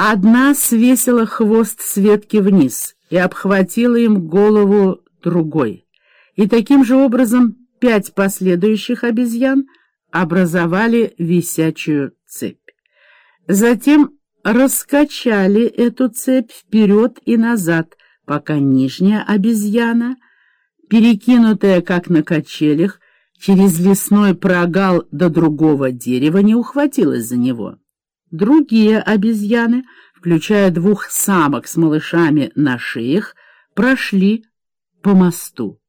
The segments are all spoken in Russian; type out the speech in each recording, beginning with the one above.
Одна свесила хвост с ветки вниз и обхватила им голову другой. И таким же образом пять последующих обезьян образовали висячую цепь. Затем раскачали эту цепь вперед и назад, пока нижняя обезьяна, перекинутая как на качелях, через лесной прогал до другого дерева не ухватилась за него. Другие обезьяны, включая двух самок с малышами на шеях, прошли по мосту.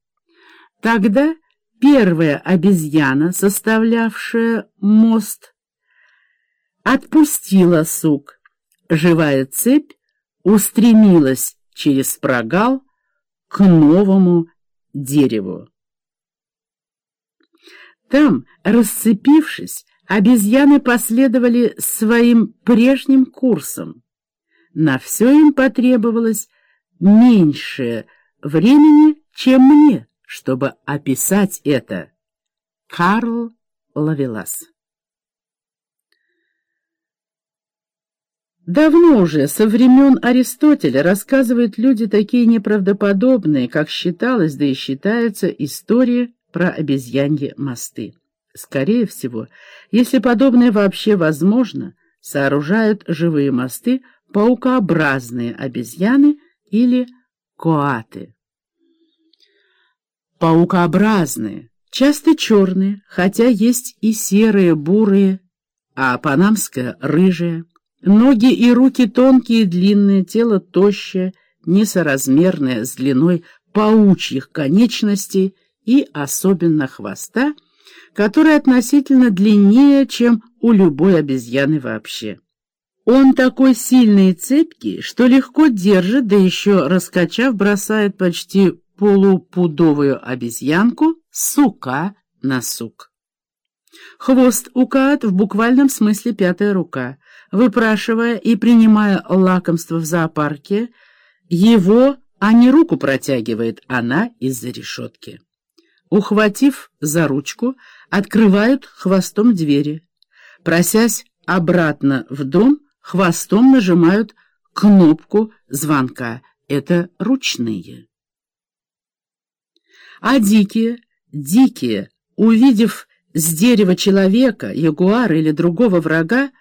Тогда первая обезьяна, составлявшая мост, отпустила сук. Живая цепь устремилась через прогал к новому дереву. Там, расцепившись, обезьяны последовали своим прежним курсом. На все им потребовалось меньше времени, чем мне, чтобы описать это. Карл Лавелас Давно уже, со времен Аристотеля, рассказывают люди такие неправдоподобные, как считалось, да и считаются, истории про обезьяньи мосты. Скорее всего, если подобное вообще возможно, сооружают живые мосты паукообразные обезьяны или коаты. Паукообразные, часто черные, хотя есть и серые, бурые, а панамская — рыжая. Ноги и руки тонкие длинные, тело тощее, несоразмерное с длиной паучьих конечностей и особенно хвоста, который относительно длиннее, чем у любой обезьяны вообще. Он такой сильный и цепкий, что легко держит, да еще раскачав, бросает почти полупудовую обезьянку сука на сук. Хвост у каат в буквальном смысле пятая рука — выпрашивая и принимая лакомство в зоопарке, его, а не руку протягивает она из-за решетки. Ухватив за ручку, открывают хвостом двери. Просясь обратно в дом, хвостом нажимают кнопку звонка. Это ручные. А дикие, дикие, увидев с дерева человека, ягуара или другого врага,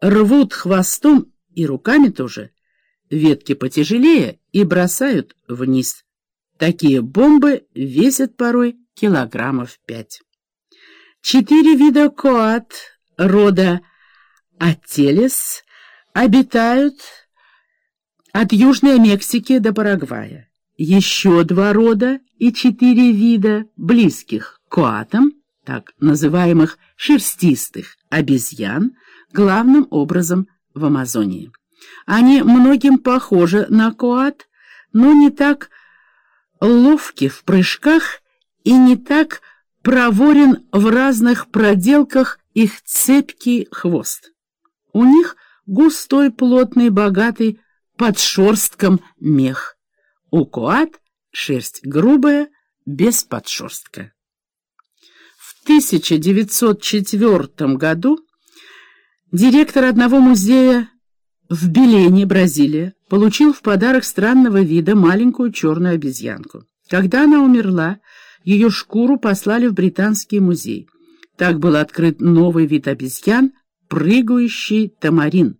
рвут хвостом и руками тоже, ветки потяжелее и бросают вниз. Такие бомбы весят порой килограммов пять. Четыре вида коат рода Ателес обитают от Южной Мексики до Парагвая. Еще два рода и четыре вида близких коатам, так называемых шерстистых обезьян, главным образом в Амазонии. Они многим похожи на коат, но не так ловки в прыжках и не так проворен в разных проделках их цепкий хвост. У них густой, плотный, богатый под шерстком мех. У коат шерсть грубая, без подшерстка. В 1904 году Директор одного музея в Белене, Бразилия, получил в подарок странного вида маленькую черную обезьянку. Когда она умерла, ее шкуру послали в Британский музей. Так был открыт новый вид обезьян — прыгающий тамарин.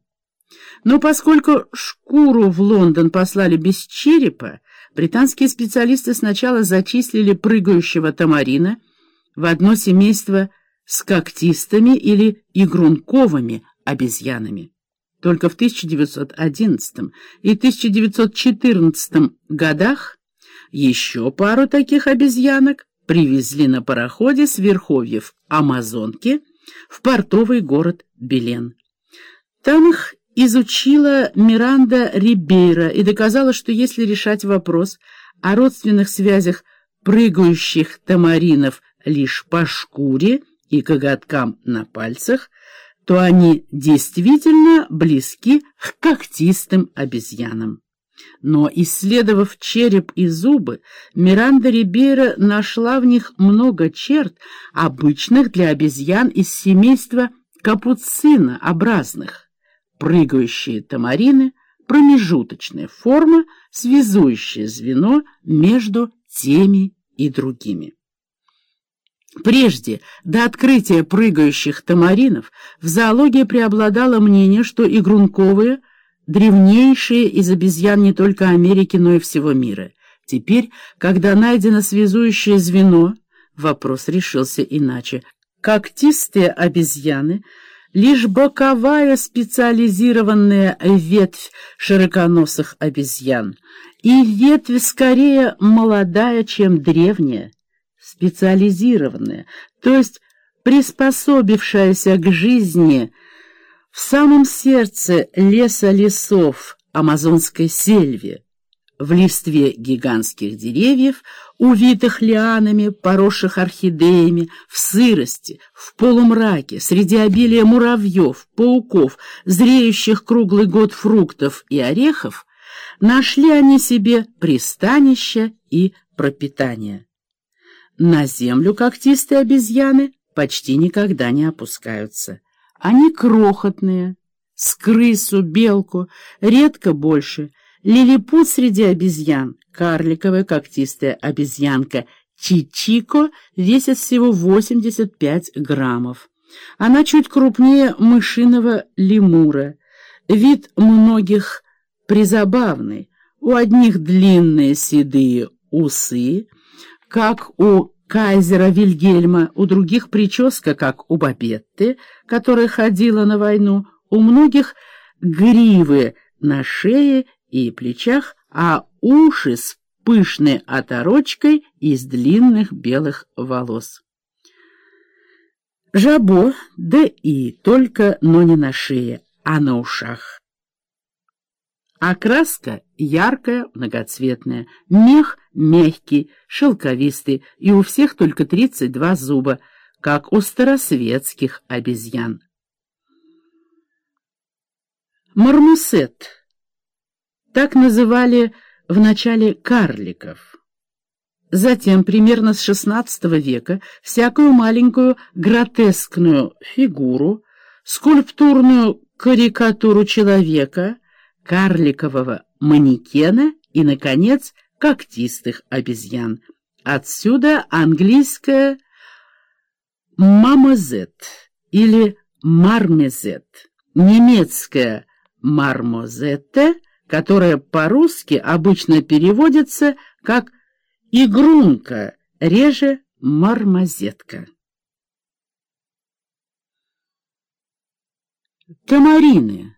Но поскольку шкуру в Лондон послали без черепа, британские специалисты сначала зачислили прыгающего тамарина в одно семейство с когтистыми или игрунковыми обезьянами. Только в 1911 и 1914 годах еще пару таких обезьянок привезли на пароходе с верховьев Амазонки в портовый город Белен. Там их изучила Миранда Рибейра и доказала, что если решать вопрос о родственных связях прыгающих тамаринов лишь по шкуре, и коготкам на пальцах, то они действительно близки к когтистым обезьянам. Но, исследовав череп и зубы, Миранда Рибейра нашла в них много черт, обычных для обезьян из семейства капуцинообразных. прыгающие тамарины — промежуточная форма, связующая звено между теми и другими. Прежде, до открытия прыгающих тамаринов, в зоологии преобладало мнение, что игрунковые — древнейшие из обезьян не только Америки, но и всего мира. Теперь, когда найдено связующее звено, вопрос решился иначе. Когтистые обезьяны — лишь боковая специализированная ветвь широконосых обезьян, и ветвь скорее молодая, чем древняя специализированная, то есть приспособившаяся к жизни в самом сердце леса лесов амазонской сельве, в листве гигантских деревьев, увитых лианами, поросших орхидеями, в сырости, в полумраке, среди обилия муравьев, пауков, зреющих круглый год фруктов и орехов, нашли они себе пристанище и пропитание. На землю когтистые обезьяны почти никогда не опускаются. Они крохотные, с крысу, белку, редко больше. Лилипут среди обезьян, карликовая когтистая обезьянка Чичико, весит всего 85 граммов. Она чуть крупнее мышиного лемура. Вид многих призабавный. У одних длинные седые усы, как у кайзера Вильгельма, у других прическа, как у Бабетты, которая ходила на войну, у многих гривы на шее и плечах, а уши с пышной оторочкой из длинных белых волос. Жабо, да и только, но не на шее, а на ушах. Окраска яркая, многоцветная, мех мягкий, шелковистый, и у всех только 32 зуба, как у старосветских обезьян. Мармусет. Так называли в начале карликов. Затем, примерно с XVI века, всякую маленькую гротескную фигуру, скульптурную карикатуру человека — карликового манекена и, наконец, когтистых обезьян. Отсюда английское «мамозет» или «мармезет», немецкое «мармозетте», которое по-русски обычно переводится как «игрунка», реже «мармозетка». Тамарины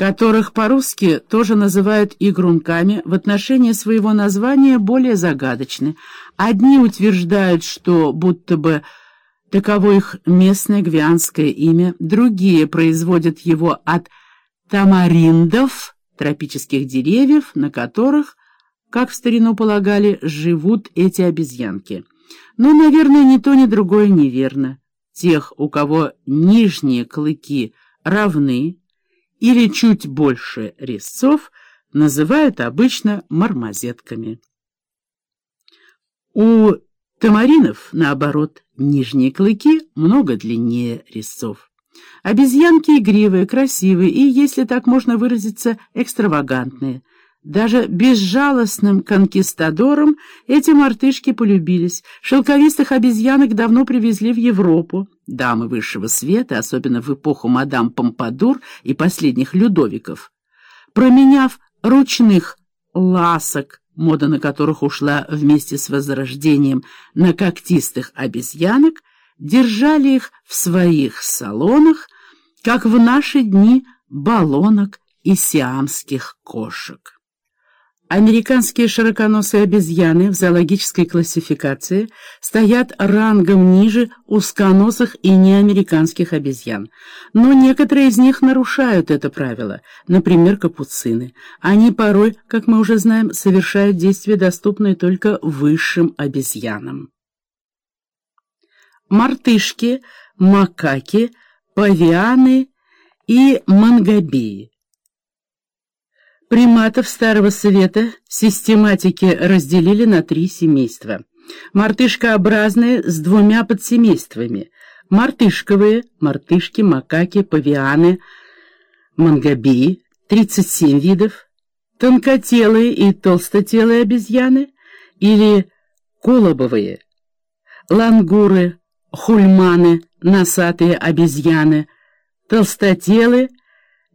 которых по-русски тоже называют игрунками, в отношении своего названия более загадочны. Одни утверждают, что будто бы таково их местное гвианское имя, другие производят его от тамариндов, тропических деревьев, на которых, как в старину полагали, живут эти обезьянки. Но, наверное, ни то, ни другое неверно. Тех, у кого нижние клыки равны, или чуть больше резцов называют обычно мармозетками. У тамаринов, наоборот, нижние клыки много длиннее резцов. Обезьянки игривые, красивые и, если так можно выразиться, экстравагантные. Даже безжалостным конкистадорам эти мартышки полюбились. Шелковистых обезьянок давно привезли в Европу. Дамы высшего света, особенно в эпоху мадам Помпадур и последних Людовиков, променяв ручных ласок, мода на которых ушла вместе с возрождением на когтистых обезьянок, держали их в своих салонах, как в наши дни баллонок и сиамских кошек. Американские широконосые обезьяны в зоологической классификации стоят рангом ниже узконосых и неамериканских обезьян. Но некоторые из них нарушают это правило, например, капуцины. Они порой, как мы уже знаем, совершают действия, доступные только высшим обезьянам. Мартышки, макаки, павианы и мангобии. Приматов Старого Света систематики разделили на три семейства. Мартышкообразные с двумя подсемействами. Мартышковые, мартышки, макаки, павианы, мангабии, 37 видов, тонкотелые и толстотелые обезьяны или колобовые, лангуры, хульманы, носатые обезьяны, толстотелы,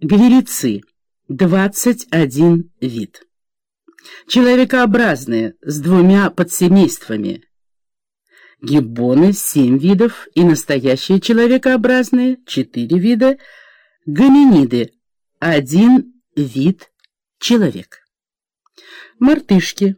гверицы, 21 вид. Человекообразные с двумя подсемействами. Гиббоны — 7 видов и настоящие человекообразные — 4 вида. Гоминиды — 1 вид человек. Мартышки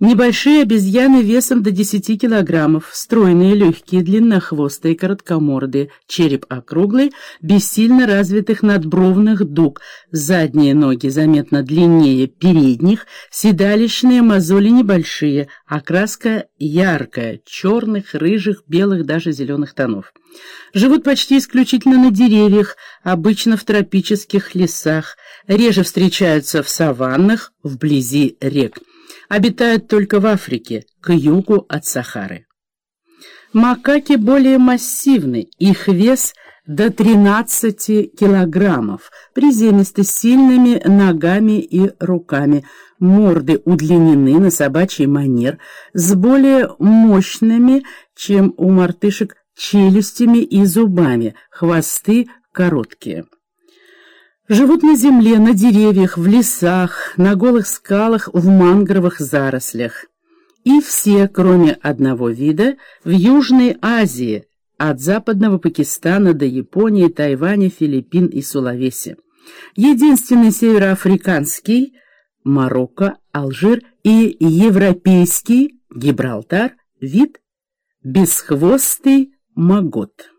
Небольшие обезьяны весом до 10 килограммов, стройные, легкие, длиннохвостые, короткомордые, череп округлый, без сильно развитых надбровных дуг, задние ноги заметно длиннее передних, седалищные мозоли небольшие, окраска яркая, черных, рыжих, белых, даже зеленых тонов. Живут почти исключительно на деревьях, обычно в тропических лесах, реже встречаются в саваннах, вблизи рек обитают только в Африке, к югу от Сахары. Макаки более массивны, их вес до 13 килограммов, приземисты сильными ногами и руками, морды удлинены на собачий манер, с более мощными, чем у мартышек, челюстями и зубами, хвосты короткие. Живут на земле, на деревьях, в лесах, на голых скалах, в мангровых зарослях. И все, кроме одного вида, в Южной Азии, от западного Пакистана до Японии, Тайваня, Филиппин и Сулавеси. Единственный североафриканский – Марокко, Алжир и европейский – Гибралтар – вид – бесхвостый магот.